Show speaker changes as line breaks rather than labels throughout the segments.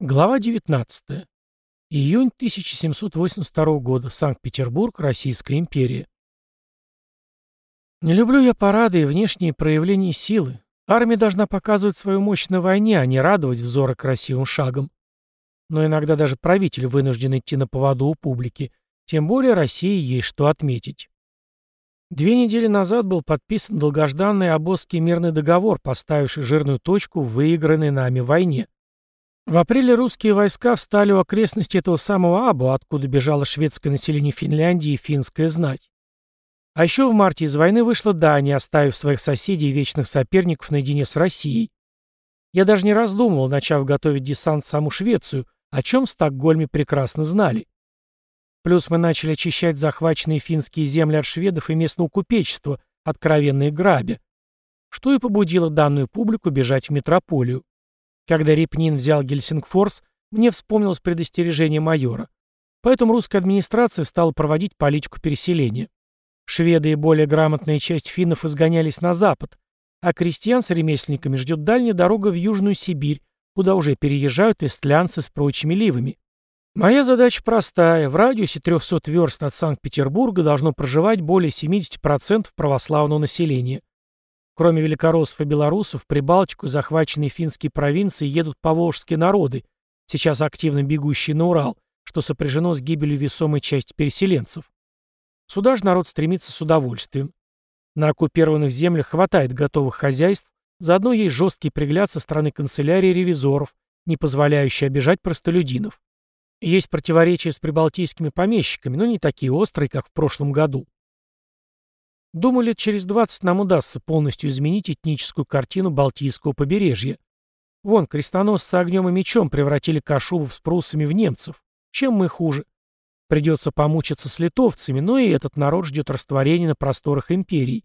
Глава 19. Июнь 1782 года. Санкт-Петербург, Российская империя. Не люблю я парады и внешние проявления силы. Армия должна показывать свою мощь на войне, а не радовать взоры красивым шагом. Но иногда даже правитель вынужден идти на поводу у публики. Тем более России есть что отметить. Две недели назад был подписан долгожданный Обозский мирный договор, поставивший жирную точку в выигранной нами войне. В апреле русские войска встали у окрестностей этого самого Абу, откуда бежало шведское население Финляндии и финская знать. А еще в марте из войны вышла Дания, оставив своих соседей и вечных соперников наедине с Россией. Я даже не раздумывал, начав готовить десант в саму Швецию, о чем в Стокгольме прекрасно знали. Плюс мы начали очищать захваченные финские земли от шведов и местного купечества, откровенные грабя, что и побудило данную публику бежать в метрополию. Когда Репнин взял Гельсингфорс, мне вспомнилось предостережение майора. Поэтому русская администрация стала проводить политику переселения. Шведы и более грамотная часть финнов изгонялись на запад, а крестьян с ремесленниками ждет дальняя дорога в Южную Сибирь, куда уже переезжают эстлянцы с прочими ливами. Моя задача простая. В радиусе 300 верст от Санкт-Петербурга должно проживать более 70% православного населения. Кроме великороссов и белорусов, в Прибалтику и захваченные финские провинции едут поволжские народы, сейчас активно бегущие на Урал, что сопряжено с гибелью весомой части переселенцев. Сюда же народ стремится с удовольствием. На оккупированных землях хватает готовых хозяйств, заодно есть жесткий пригляд со стороны канцелярии ревизоров, не позволяющий обижать простолюдинов. Есть противоречия с прибалтийскими помещиками, но не такие острые, как в прошлом году. Думаю, лет через 20 нам удастся полностью изменить этническую картину Балтийского побережья. Вон, крестоносцы огнем и мечом превратили Кашубов с прусами в немцев. Чем мы хуже? Придется помучиться с литовцами, но и этот народ ждет растворения на просторах империи.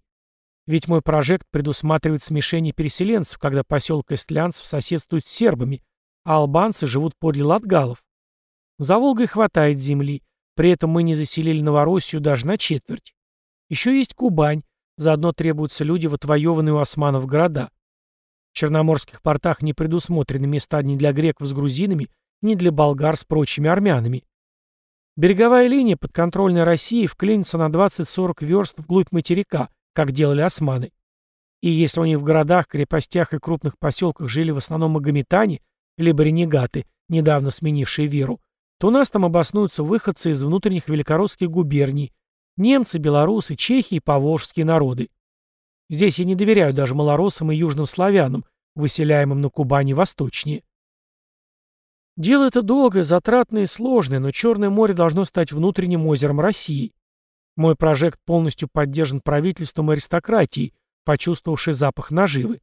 Ведь мой прожект предусматривает смешение переселенцев, когда поселок Эстлянцев соседствует с сербами, а албанцы живут подле латгалов. За Волгой хватает земли, при этом мы не заселили Новороссию даже на четверть. Еще есть Кубань, заодно требуются люди в отвоеванные у османов города. В черноморских портах не предусмотрены места ни для греков с грузинами, ни для болгар с прочими армянами. Береговая линия подконтрольной России вклинится на 20-40 верст вглубь материка, как делали османы. И если у них в городах, крепостях и крупных поселках жили в основном магометане, либо ренегаты, недавно сменившие веру, то у нас там обоснуются выходцы из внутренних великоросских губерний, Немцы, белорусы, чехи и поволжские народы. Здесь я не доверяю даже малороссам и южным славянам, выселяемым на Кубани восточнее. Дело это долгое, затратное и сложное, но Черное море должно стать внутренним озером России. Мой проект полностью поддержан правительством и аристократией, почувствовавшей запах наживы.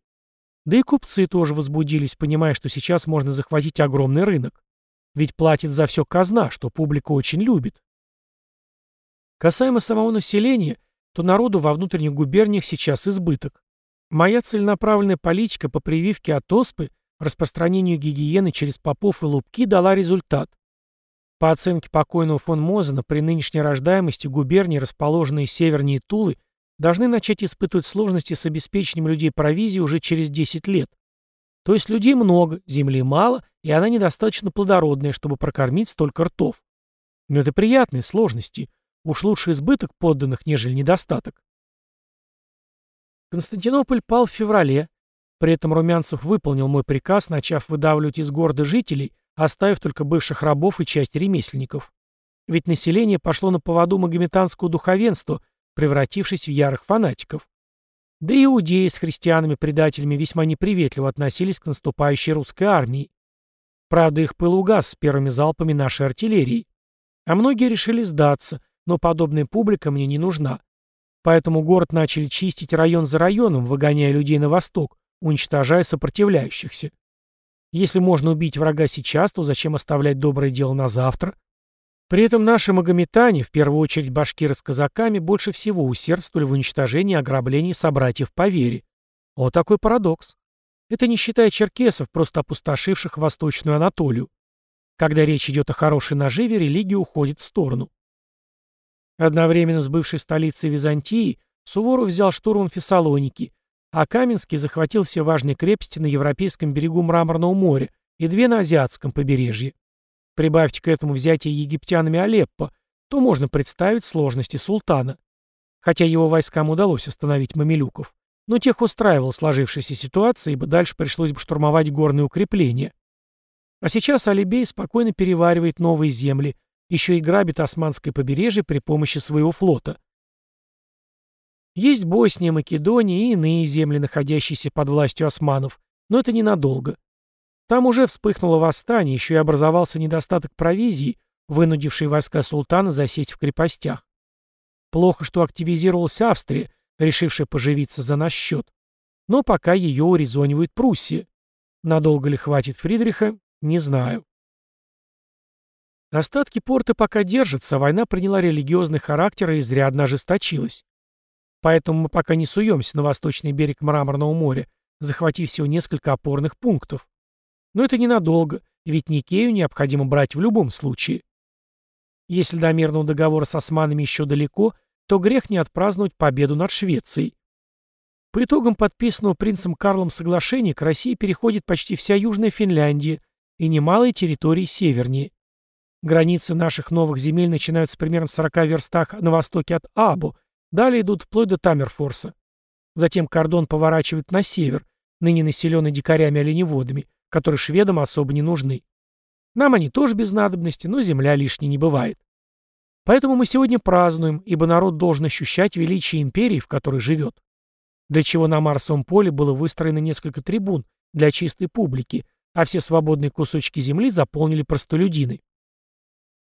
Да и купцы тоже возбудились, понимая, что сейчас можно захватить огромный рынок. Ведь платит за все казна, что публика очень любит. Касаемо самого населения, то народу во внутренних губерниях сейчас избыток. Моя целенаправленная политика по прививке от оспы, распространению гигиены через попов и лупки дала результат. По оценке покойного фон Мозена, при нынешней рождаемости губернии, расположенные севернее Тулы, должны начать испытывать сложности с обеспечением людей провизией уже через 10 лет. То есть людей много, земли мало, и она недостаточно плодородная, чтобы прокормить столько ртов. Но это приятные сложности – Уж лучше избыток подданных, нежели недостаток. Константинополь пал в феврале. При этом Румянцев выполнил мой приказ, начав выдавливать из города жителей, оставив только бывших рабов и часть ремесленников. Ведь население пошло на поводу магометанского духовенства, превратившись в ярых фанатиков. Да и иудеи с христианами-предателями весьма неприветливо относились к наступающей русской армии. Правда, их пыл угас с первыми залпами нашей артиллерии. А многие решили сдаться, но подобная публика мне не нужна. Поэтому город начали чистить район за районом, выгоняя людей на восток, уничтожая сопротивляющихся. Если можно убить врага сейчас, то зачем оставлять доброе дело на завтра? При этом наши магометане, в первую очередь башкиры с казаками, больше всего усердствовали в уничтожении и ограблении собратьев по вере. Вот такой парадокс. Это не считая черкесов, просто опустошивших Восточную Анатолию. Когда речь идет о хорошей наживе, религия уходит в сторону. Одновременно с бывшей столицей Византии Суворов взял штурмом Фессалоники, а Каменский захватил все важные крепости на европейском берегу Мраморного моря и две на азиатском побережье. Прибавьте к этому взятие египтянами Алеппо, то можно представить сложности султана. Хотя его войскам удалось остановить мамилюков, но тех устраивала сложившаяся ситуация, ибо дальше пришлось бы штурмовать горные укрепления. А сейчас Алибей спокойно переваривает новые земли, еще и грабит османское побережье при помощи своего флота. Есть Босния, Македония и иные земли, находящиеся под властью османов, но это ненадолго. Там уже вспыхнуло восстание, еще и образовался недостаток провизии, вынудивший войска султана засесть в крепостях. Плохо, что активизировалась Австрия, решившая поживиться за наш счет. Но пока ее урезонивает Пруссия. Надолго ли хватит Фридриха, не знаю. Остатки порта пока держатся, война приняла религиозный характер и изрядно ожесточилась. Поэтому мы пока не суемся на восточный берег Мраморного моря, захватив всего несколько опорных пунктов. Но это ненадолго, ведь Никею необходимо брать в любом случае. Если до мирного договора с османами еще далеко, то грех не отпраздновать победу над Швецией. По итогам подписанного принцем Карлом соглашения к России переходит почти вся Южная Финляндия и немалые территории севернее. Границы наших новых земель начинаются примерно в 40 верстах на востоке от Абу, далее идут вплоть до Тамерфорса. Затем кордон поворачивает на север, ныне населенный дикарями-оленеводами, которые шведам особо не нужны. Нам они тоже без надобности, но земля лишней не бывает. Поэтому мы сегодня празднуем, ибо народ должен ощущать величие империи, в которой живет. Для чего на Марсовом поле было выстроено несколько трибун для чистой публики, а все свободные кусочки земли заполнили простолюдины.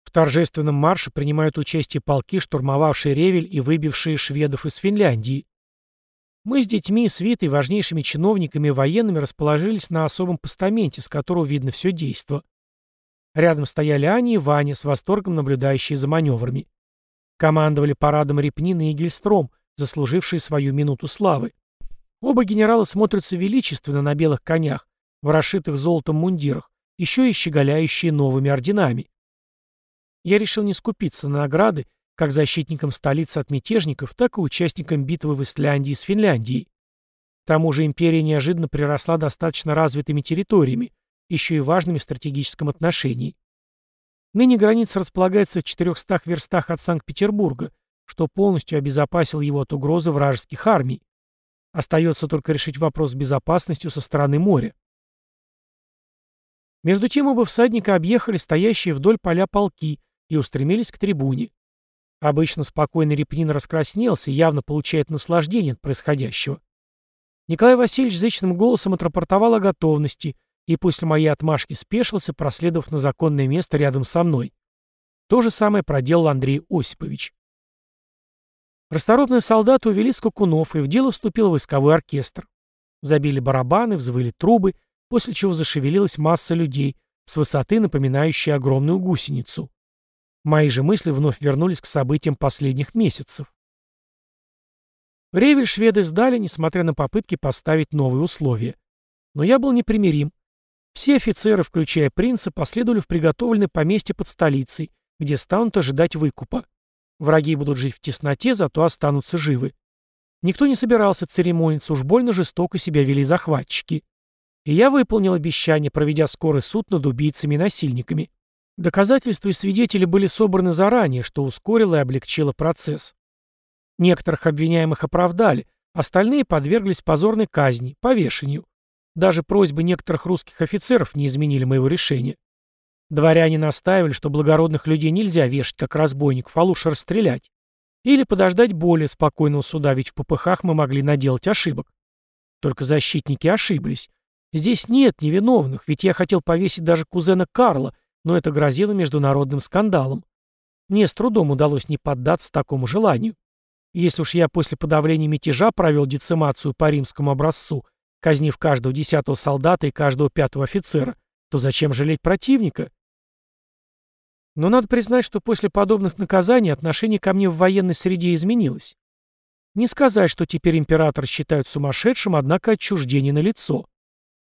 В торжественном марше принимают участие полки, штурмовавшие Ревель и выбившие шведов из Финляндии. Мы с детьми, свитой, важнейшими чиновниками и военными расположились на особом постаменте, с которого видно все действо. Рядом стояли Аня и Ваня, с восторгом наблюдающие за маневрами. Командовали парадом Репнин и Игельстром, заслужившие свою минуту славы. Оба генерала смотрятся величественно на белых конях, в расшитых золотом мундирах, еще и щеголяющие новыми орденами. Я решил не скупиться на награды как защитникам столицы от мятежников, так и участникам битвы в Исляндии с Финляндией. К тому же империя неожиданно приросла достаточно развитыми территориями, еще и важными в стратегическом отношении. Ныне граница располагается в 400 верстах от Санкт-Петербурга, что полностью обезопасил его от угрозы вражеских армий. Остается только решить вопрос с безопасностью со стороны моря. Между тем оба всадника объехали стоящие вдоль поля полки и устремились к трибуне. Обычно спокойный Репнин раскраснелся, явно получает наслаждение от происходящего. Николай Васильевич зычным голосом отрапортовал о готовности и после моей отмашки спешился, проследовав на законное место рядом со мной. То же самое проделал Андрей Осипович. Расторопные солдаты увели скакунов, и в дело вступил войсковой оркестр. Забили барабаны, взвыли трубы, после чего зашевелилась масса людей, с высоты напоминающей огромную гусеницу. Мои же мысли вновь вернулись к событиям последних месяцев. Ревель шведы сдали, несмотря на попытки поставить новые условия. Но я был непримирим. Все офицеры, включая принца, последовали в приготовленное поместье под столицей, где станут ожидать выкупа. Враги будут жить в тесноте, зато останутся живы. Никто не собирался церемониться, уж больно жестоко себя вели захватчики. И я выполнил обещание, проведя скорый суд над убийцами и насильниками. Доказательства и свидетели были собраны заранее, что ускорило и облегчило процесс. Некоторых обвиняемых оправдали, остальные подверглись позорной казни, повешению. Даже просьбы некоторых русских офицеров не изменили моего решения. Дворяне настаивали, что благородных людей нельзя вешать как разбойников, а лучше расстрелять. Или подождать более спокойного суда, ведь в попыхах мы могли наделать ошибок. Только защитники ошиблись. Здесь нет невиновных, ведь я хотел повесить даже кузена Карла, но это грозило международным скандалом. Мне с трудом удалось не поддаться такому желанию. Если уж я после подавления мятежа провел децимацию по римскому образцу, казнив каждого десятого солдата и каждого пятого офицера, то зачем жалеть противника? Но надо признать, что после подобных наказаний отношение ко мне в военной среде изменилось. Не сказать, что теперь император считают сумасшедшим, однако отчуждение на лицо.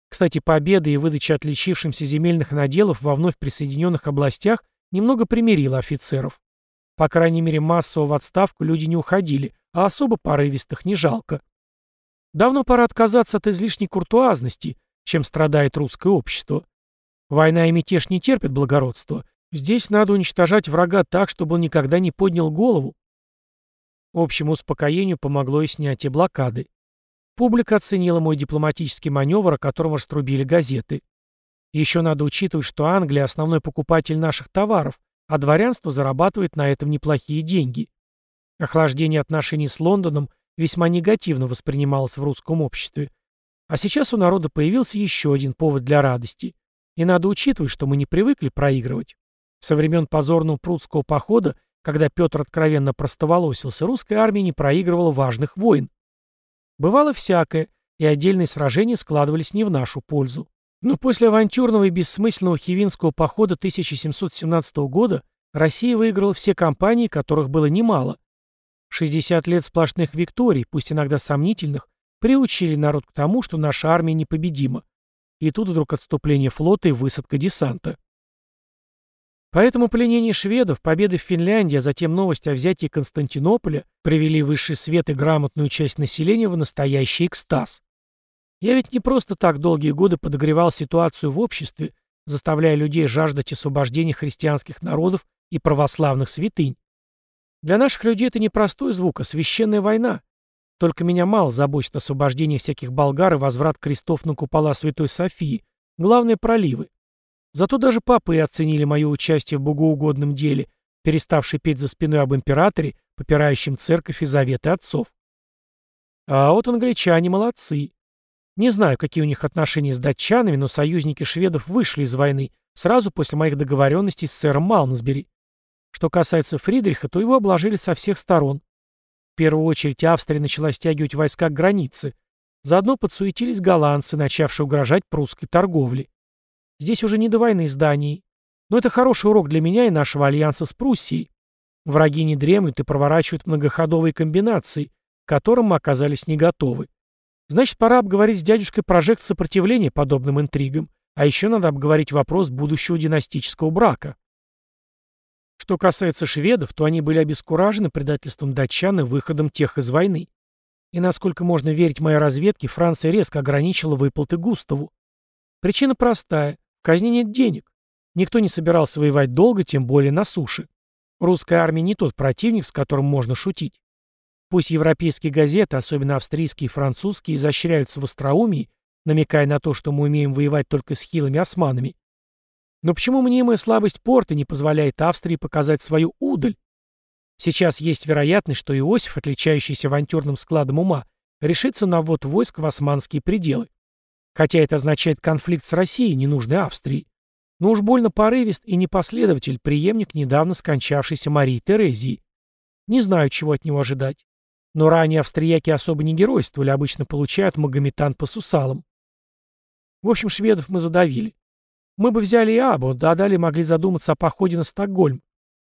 Кстати, победа и выдача отличившимся земельных наделов во вновь присоединенных областях немного примирила офицеров. По крайней мере, массово в отставку люди не уходили, а особо порывистых не жалко. Давно пора отказаться от излишней куртуазности, чем страдает русское общество. Война и мятеж не терпят благородства. Здесь надо уничтожать врага так, чтобы он никогда не поднял голову. Общему успокоению помогло и снятие блокады. Публика оценила мой дипломатический маневр, о котором раструбили газеты. Еще надо учитывать, что Англия – основной покупатель наших товаров, а дворянство зарабатывает на этом неплохие деньги. Охлаждение отношений с Лондоном весьма негативно воспринималось в русском обществе. А сейчас у народа появился еще один повод для радости. И надо учитывать, что мы не привыкли проигрывать. Со времен позорного прудского похода, когда Петр откровенно простоволосился, русская армия не проигрывала важных войн. Бывало всякое, и отдельные сражения складывались не в нашу пользу. Но после авантюрного и бессмысленного Хивинского похода 1717 года Россия выиграла все кампании, которых было немало. 60 лет сплошных викторий, пусть иногда сомнительных, приучили народ к тому, что наша армия непобедима. И тут вдруг отступление флота и высадка десанта. Поэтому пленение шведов, победы в Финляндии, а затем новость о взятии Константинополя привели высший свет и грамотную часть населения в настоящий экстаз. Я ведь не просто так долгие годы подогревал ситуацию в обществе, заставляя людей жаждать освобождения христианских народов и православных святынь. Для наших людей это не простой звук, а священная война. Только меня мало заботит освобождение всяких болгар и возврат крестов на купола Святой Софии, главное проливы. Зато даже папы оценили мое участие в богоугодном деле, переставший петь за спиной об императоре, попирающем церковь и заветы отцов. А вот англичане молодцы. Не знаю, какие у них отношения с датчанами, но союзники шведов вышли из войны сразу после моих договоренностей с сэром Малмсбери. Что касается Фридриха, то его обложили со всех сторон. В первую очередь Австрия начала стягивать войска к границе. Заодно подсуетились голландцы, начавшие угрожать прусской торговле. Здесь уже не до войны с Данией. Но это хороший урок для меня и нашего альянса с Пруссией. Враги не дремлют и проворачивают многоходовые комбинации, к которым мы оказались не готовы. Значит, пора обговорить с дядюшкой прожект сопротивления подобным интригам, а еще надо обговорить вопрос будущего династического брака. Что касается шведов, то они были обескуражены предательством датчан и выходом тех из войны. И насколько можно верить моей разведке, Франция резко ограничила выплаты Густаву. Причина простая. В казне нет денег. Никто не собирался воевать долго, тем более на суше. Русская армия не тот противник, с которым можно шутить. Пусть европейские газеты, особенно австрийские и французские, изощряются в остроумии, намекая на то, что мы умеем воевать только с хилыми османами. Но почему мнимая слабость порта не позволяет Австрии показать свою удаль? Сейчас есть вероятность, что Иосиф, отличающийся авантюрным складом ума, решится на ввод войск в османские пределы. Хотя это означает конфликт с Россией, ненужной Австрией. Но уж больно порывист и непоследователь, преемник недавно скончавшейся Марии Терезии. Не знаю, чего от него ожидать. Но ранее австрияки особо не геройствовали, обычно получают магометан по сусалам. В общем, шведов мы задавили. Мы бы взяли и Абу, да далее могли задуматься о походе на Стокгольм.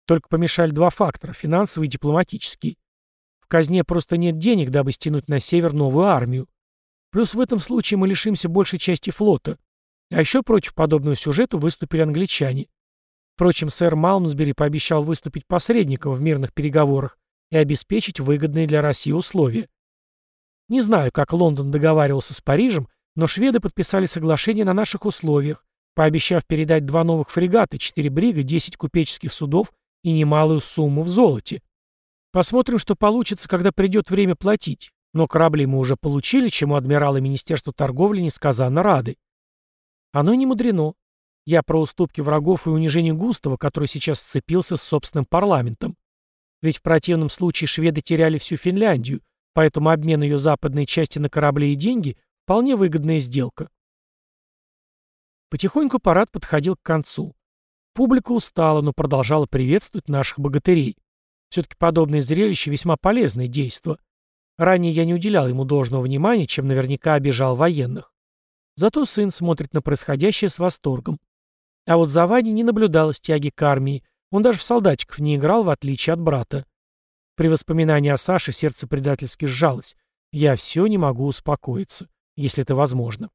Только помешали два фактора – финансовый и дипломатический. В казне просто нет денег, дабы стянуть на север новую армию. Плюс в этом случае мы лишимся большей части флота. А еще против подобного сюжета выступили англичане. Впрочем, сэр Малмсбери пообещал выступить посредником в мирных переговорах и обеспечить выгодные для России условия. Не знаю, как Лондон договаривался с Парижем, но шведы подписали соглашение на наших условиях, пообещав передать два новых фрегата, четыре брига, десять купеческих судов и немалую сумму в золоте. Посмотрим, что получится, когда придет время платить. Но корабли мы уже получили, чему адмиралы Министерства торговли несказанно рады. Оно не мудрено. Я про уступки врагов и унижение Густава, который сейчас сцепился с собственным парламентом. Ведь в противном случае шведы теряли всю Финляндию, поэтому обмен ее западной части на корабли и деньги – вполне выгодная сделка. Потихоньку парад подходил к концу. Публика устала, но продолжала приветствовать наших богатырей. Все-таки подобное зрелище весьма полезное действо. Ранее я не уделял ему должного внимания, чем наверняка обижал военных. Зато сын смотрит на происходящее с восторгом. А вот за Ваней не наблюдалось тяги к армии, он даже в солдатиков не играл, в отличие от брата. При воспоминании о Саше сердце предательски сжалось. Я все не могу успокоиться, если это возможно.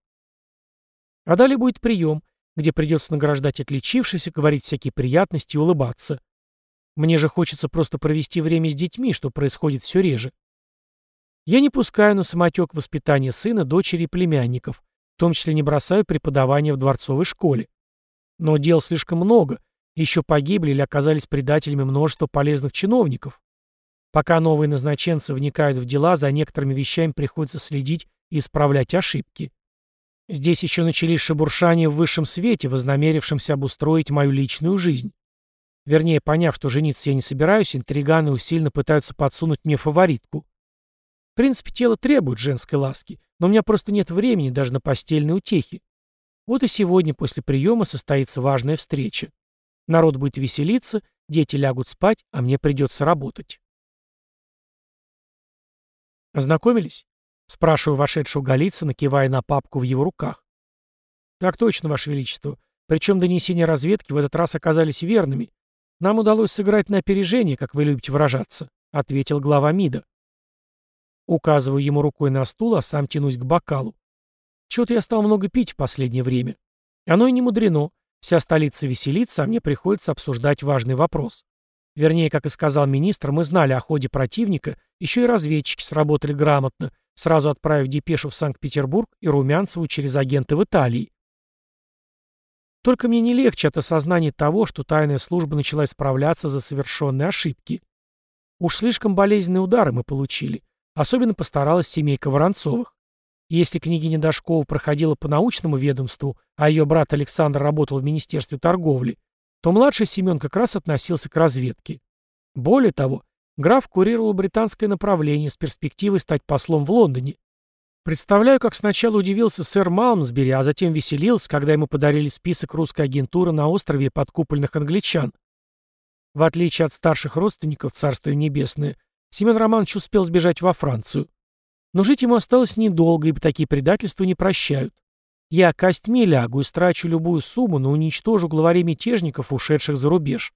А далее будет прием, где придется награждать отличившихся, говорить всякие приятности и улыбаться. Мне же хочется просто провести время с детьми, что происходит все реже. Я не пускаю на самотек воспитание сына, дочери и племянников, в том числе не бросаю преподавание в дворцовой школе. Но дел слишком много, еще погибли или оказались предателями множество полезных чиновников. Пока новые назначенцы вникают в дела, за некоторыми вещами приходится следить и исправлять ошибки. Здесь еще начались шебуршания в высшем свете, вознамерившимся обустроить мою личную жизнь. Вернее, поняв, что жениться я не собираюсь, интриганы усиленно пытаются подсунуть мне фаворитку. Принципе, тело требует женской ласки, но у меня просто нет времени даже на постельные утехи. Вот и сегодня после приема состоится важная встреча. Народ будет веселиться, дети лягут спать, а мне придется работать. Ознакомились? Спрашиваю вошедшего Голицына, кивая на папку в его руках. Так точно, Ваше Величество. Причем донесения разведки в этот раз оказались верными. Нам удалось сыграть на опережение, как вы любите выражаться, ответил глава МИДа. Указываю ему рукой на стул, а сам тянусь к бокалу. Чего-то я стал много пить в последнее время. Оно и не мудрено. Вся столица веселится, а мне приходится обсуждать важный вопрос. Вернее, как и сказал министр, мы знали о ходе противника, еще и разведчики сработали грамотно, сразу отправив депешу в Санкт-Петербург и Румянцеву через агента в Италии. Только мне не легче от осознания того, что тайная служба начала исправляться за совершенные ошибки. Уж слишком болезненные удары мы получили. Особенно постаралась семейка Воронцовых. Если княгиня Дашкова проходила по научному ведомству, а ее брат Александр работал в Министерстве торговли, то младший Семен как раз относился к разведке. Более того, граф курировал британское направление с перспективой стать послом в Лондоне. Представляю, как сначала удивился сэр Малмсбери, а затем веселился, когда ему подарили список русской агентуры на острове подкупольных англичан. В отличие от старших родственников Царства Небесное, Семен Романович успел сбежать во Францию. Но жить ему осталось недолго, ибо такие предательства не прощают. Я костьми лягу и страчу любую сумму, но уничтожу главарей мятежников, ушедших за рубеж.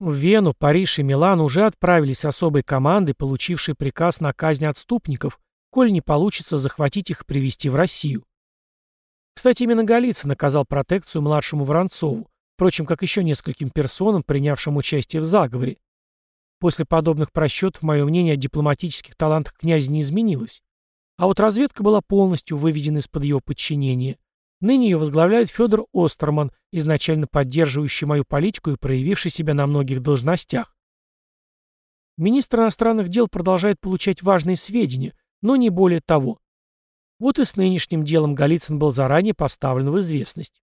В Вену, Париж и Милан уже отправились особые команды, получившие приказ на казнь отступников, коль не получится захватить их и привести в Россию. Кстати, именно Голицын наказал протекцию младшему Воронцову, впрочем, как еще нескольким персонам, принявшим участие в заговоре. После подобных просчетов мое мнение о дипломатических талантах князя не изменилось. А вот разведка была полностью выведена из-под его подчинения. Ныне ее возглавляет Федор Остерман, изначально поддерживающий мою политику и проявивший себя на многих должностях. Министр иностранных дел продолжает получать важные сведения, но не более того. Вот и с нынешним делом Голицын был заранее поставлен в известность.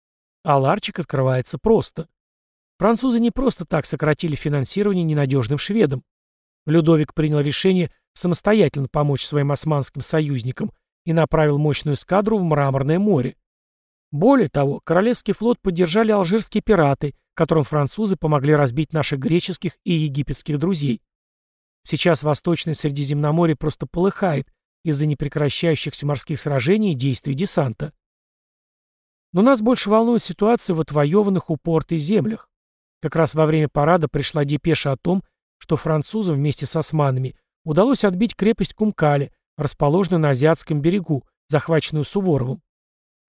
А ларчик открывается просто. Французы не просто так сократили финансирование ненадежным шведам. Людовик принял решение самостоятельно помочь своим османским союзникам и направил мощную эскадру в Мраморное море. Более того, Королевский флот поддержали алжирские пираты, которым французы помогли разбить наших греческих и египетских друзей. Сейчас Восточное Средиземноморье просто полыхает из-за непрекращающихся морских сражений и действий десанта. Но нас больше волнует ситуация в отвоеванных у порты землях. Как раз во время парада пришла депеша о том, что французам вместе с османами удалось отбить крепость Кумкали, расположенную на Азиатском берегу, захваченную Суворовым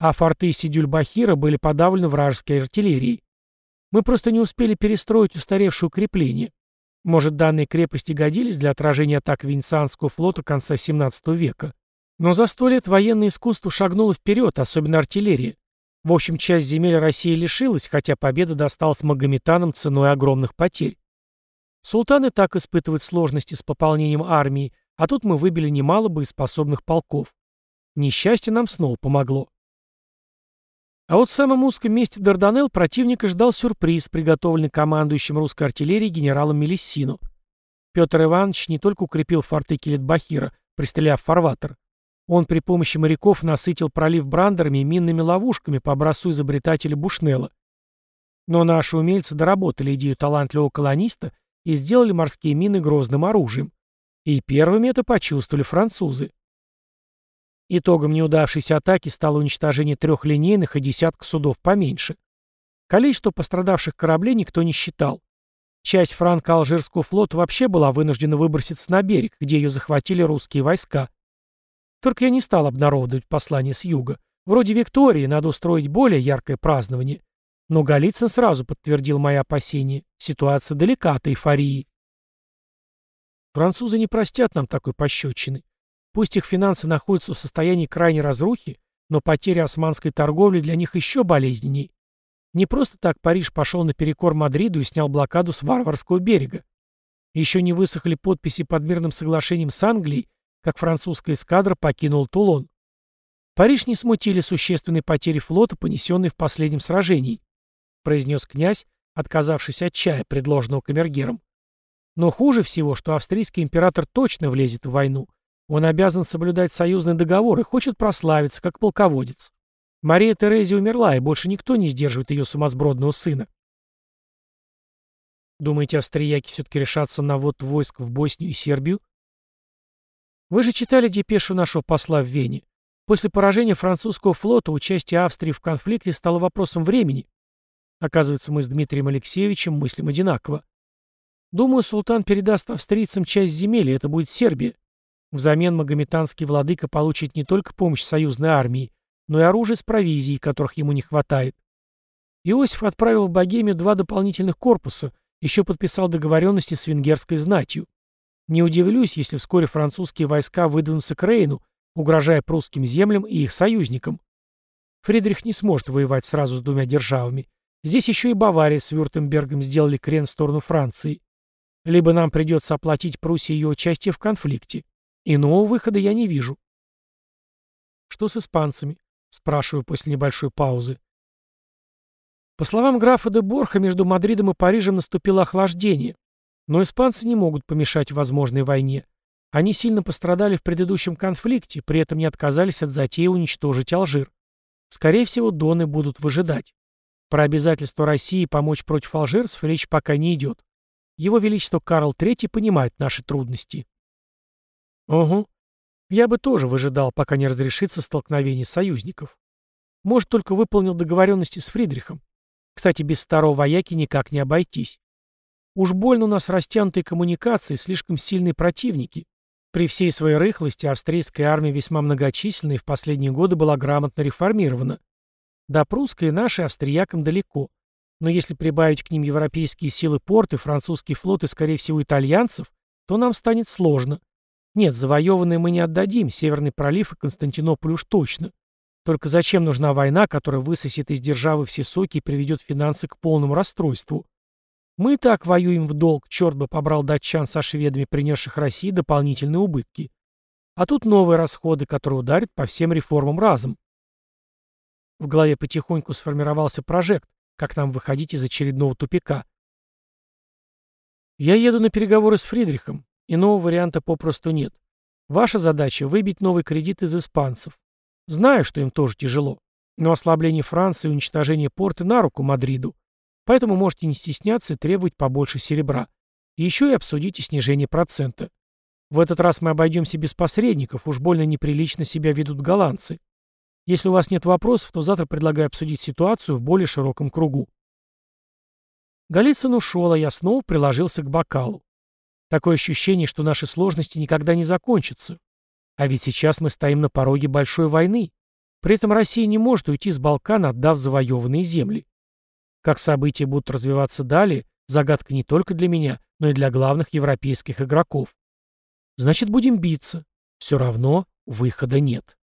а форты Сидюль-Бахира были подавлены вражеской артиллерией. Мы просто не успели перестроить устаревшие укрепления. Может, данные крепости годились для отражения атак Венецианского флота конца XVII века. Но за сто лет военное искусство шагнуло вперед, особенно артиллерия. В общем, часть земель России лишилась, хотя победа досталась магометанам ценой огромных потерь. Султаны так испытывают сложности с пополнением армии, а тут мы выбили немало боеспособных полков. Несчастье нам снова помогло. А вот в самом узком месте Дарданелл противника ждал сюрприз, приготовленный командующим русской артиллерией генералом Мелиссину. Петр Иванович не только укрепил форты Килит-Бахира, пристреляв фарватер. Он при помощи моряков насытил пролив брандерами и минными ловушками по образцу изобретателя Бушнелла. Но наши умельцы доработали идею талантливого колониста и сделали морские мины грозным оружием. И первыми это почувствовали французы. Итогом неудавшейся атаки стало уничтожение трех линейных и десятка судов поменьше. Количество пострадавших кораблей никто не считал. Часть франко-алжирского флота вообще была вынуждена выброситься на берег, где ее захватили русские войска. Только я не стал обнародовать послание с юга. Вроде Виктории надо устроить более яркое празднование. Но Голицын сразу подтвердил мои опасения. Ситуация далека от эйфории. Французы не простят нам такой пощечины. Пусть их финансы находятся в состоянии крайней разрухи, но потеря османской торговли для них еще болезненней. Не просто так Париж пошел наперекор Мадриду и снял блокаду с варварского берега. Еще не высохли подписи под мирным соглашением с Англией, как французская эскадра покинула Тулон. Париж не смутили существенные потери флота, понесенные в последнем сражении, произнес князь, отказавшись от чая, предложенного камергером. Но хуже всего, что австрийский император точно влезет в войну. Он обязан соблюдать союзный договор и хочет прославиться, как полководец. Мария Терезия умерла, и больше никто не сдерживает ее сумасбродного сына. Думаете, австрияки все-таки решатся на ввод войск в Боснию и Сербию? Вы же читали депешу нашего посла в Вене. После поражения французского флота участие Австрии в конфликте стало вопросом времени. Оказывается, мы с Дмитрием Алексеевичем мыслим одинаково. Думаю, султан передаст австрийцам часть земель, и это будет Сербия. Взамен магометанский владыка получит не только помощь союзной армии, но и оружие с провизией, которых ему не хватает. Иосиф отправил в Богемию два дополнительных корпуса, еще подписал договоренности с венгерской знатью. Не удивлюсь, если вскоре французские войска выдвинутся к Рейну, угрожая прусским землям и их союзникам. Фридрих не сможет воевать сразу с двумя державами. Здесь еще и Бавария с Вюртембергом сделали крен в сторону Франции. Либо нам придется оплатить Пруссии ее участие в конфликте. Иного выхода я не вижу. Что с испанцами? Спрашиваю после небольшой паузы. По словам графа де Борха, между Мадридом и Парижем наступило охлаждение. Но испанцы не могут помешать возможной войне. Они сильно пострадали в предыдущем конфликте, при этом не отказались от затеи уничтожить Алжир. Скорее всего, Доны будут выжидать. Про обязательство России помочь против алжирцев речь пока не идет. Его Величество Карл III понимает наши трудности. Угу. Я бы тоже выжидал, пока не разрешится столкновение союзников. Может, только выполнил договоренности с Фридрихом. Кстати, без старого вояки никак не обойтись. Уж больно у нас растянутые коммуникации, слишком сильные противники. При всей своей рыхлости австрийская армия весьма многочисленна и в последние годы была грамотно реформирована. До прусской нашей австриякам далеко. Но если прибавить к ним европейские силы порты, французский флот и, скорее всего, итальянцев, то нам станет сложно. Нет, завоеванные мы не отдадим, Северный пролив и Константинополь уж точно. Только зачем нужна война, которая высосет из державы все соки и приведет финансы к полному расстройству? Мы так воюем в долг, черт бы побрал датчан со шведами, принесших России дополнительные убытки. А тут новые расходы, которые ударят по всем реформам разом. В голове потихоньку сформировался прожект, как нам выходить из очередного тупика? Я еду на переговоры с Фридрихом. Иного варианта попросту нет. Ваша задача — выбить новый кредит из испанцев. Знаю, что им тоже тяжело. Но ослабление Франции и уничтожение порта на руку Мадриду. Поэтому можете не стесняться и требовать побольше серебра. Еще и обсудите снижение процента. В этот раз мы обойдемся без посредников, уж больно неприлично себя ведут голландцы. Если у вас нет вопросов, то завтра предлагаю обсудить ситуацию в более широком кругу. Голицын ушел, а я снова приложился к бокалу. Такое ощущение, что наши сложности никогда не закончатся. А ведь сейчас мы стоим на пороге большой войны. При этом Россия не может уйти с Балкана, отдав завоеванные земли. Как события будут развиваться далее, загадка не только для меня, но и для главных европейских игроков. Значит, будем биться. Все равно выхода нет.